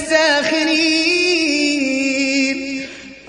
الساخرين